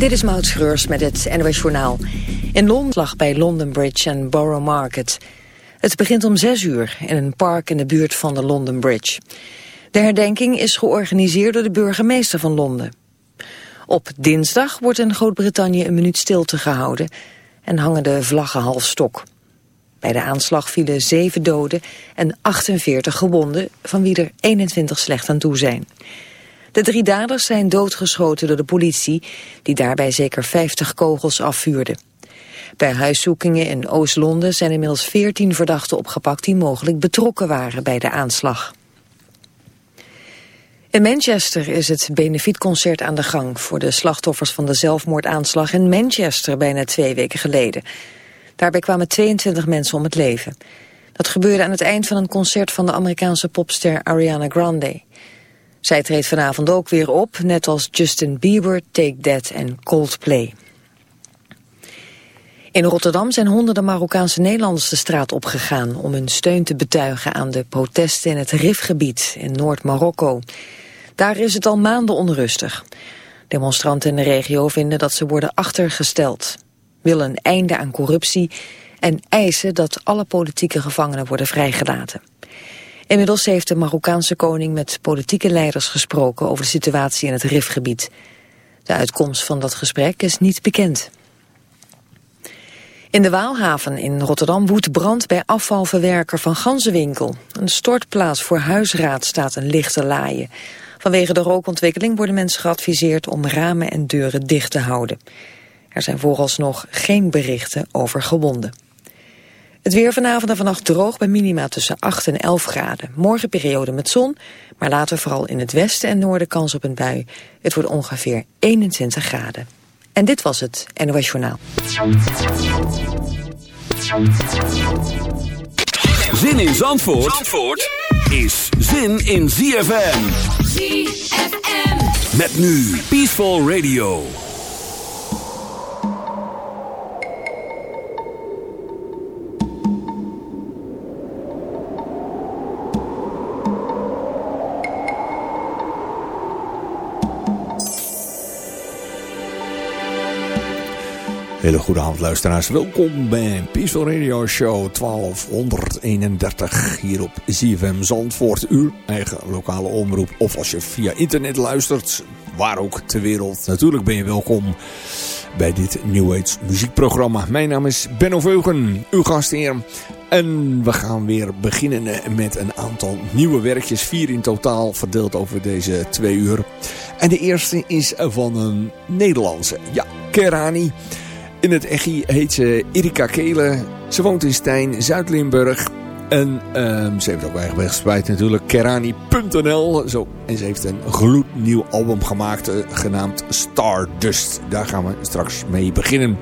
Dit is Maud Schreurs met het NOS Journaal. In Londen lag bij London Bridge en Borough Market. Het begint om zes uur in een park in de buurt van de London Bridge. De herdenking is georganiseerd door de burgemeester van Londen. Op dinsdag wordt in Groot-Brittannië een minuut stilte gehouden... en hangen de vlaggen half stok. Bij de aanslag vielen zeven doden en 48 gewonden... van wie er 21 slecht aan toe zijn. De drie daders zijn doodgeschoten door de politie... die daarbij zeker 50 kogels afvuurde. Bij huiszoekingen in Oost-Londen zijn inmiddels 14 verdachten opgepakt... die mogelijk betrokken waren bij de aanslag. In Manchester is het benefietconcert aan de gang... voor de slachtoffers van de zelfmoordaanslag in Manchester bijna twee weken geleden. Daarbij kwamen 22 mensen om het leven. Dat gebeurde aan het eind van een concert van de Amerikaanse popster Ariana Grande. Zij treedt vanavond ook weer op, net als Justin Bieber, Take That en Coldplay. In Rotterdam zijn honderden Marokkaanse Nederlanders de straat opgegaan... om hun steun te betuigen aan de protesten in het Rifgebied in Noord-Marokko. Daar is het al maanden onrustig. Demonstranten in de regio vinden dat ze worden achtergesteld. Willen een einde aan corruptie en eisen dat alle politieke gevangenen worden vrijgelaten. Inmiddels heeft de Marokkaanse koning met politieke leiders gesproken over de situatie in het Rifgebied. De uitkomst van dat gesprek is niet bekend. In de Waalhaven in Rotterdam woedt brand bij afvalverwerker van Ganzenwinkel. Een stortplaats voor huisraad staat een lichte laaien. Vanwege de rookontwikkeling worden mensen geadviseerd om ramen en deuren dicht te houden. Er zijn vooralsnog geen berichten over gewonden. Het weer vanavond en vannacht droog bij minima tussen 8 en 11 graden. Morgen periode met zon, maar later vooral in het westen en noorden kans op een bui. Het wordt ongeveer 21 graden. En dit was het NOS Journaal. Zin in Zandvoort, Zandvoort is zin in ZFM. ZFM. Met nu Peaceful Radio. Hele goede avond luisteraars. Welkom bij Peaceful Radio Show 1231 hier op ZFM Zandvoort. Uw eigen lokale omroep. Of als je via internet luistert, waar ook ter wereld. Natuurlijk ben je welkom bij dit New Age muziekprogramma. Mijn naam is Benno Veugen, uw gastheer. En we gaan weer beginnen met een aantal nieuwe werkjes. Vier in totaal, verdeeld over deze twee uur. En de eerste is van een Nederlandse. Ja, Kerani. In het Echi heet ze Erika Kelen. Ze woont in Stijn, Zuid-Limburg. En um, ze heeft ook eigen verspreid natuurlijk. Kerani.nl. Zo. En ze heeft een gloednieuw album gemaakt. Uh, genaamd Stardust. Daar gaan we straks mee beginnen.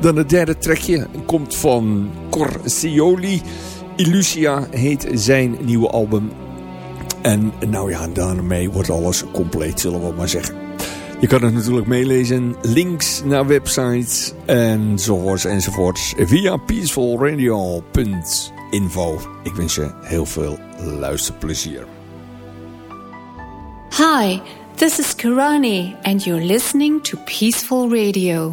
Dan het derde trekje komt van Corsioli. Illusia heet zijn nieuwe album. En nou ja, daarmee wordt alles compleet, zullen we maar zeggen. Je kan het natuurlijk meelezen. Links naar websites enzovoorts enzovoorts. Via peacefulradio.info. Ik wens je heel veel luisterplezier. Hi, this is Kirani and you're listening to Peaceful Radio.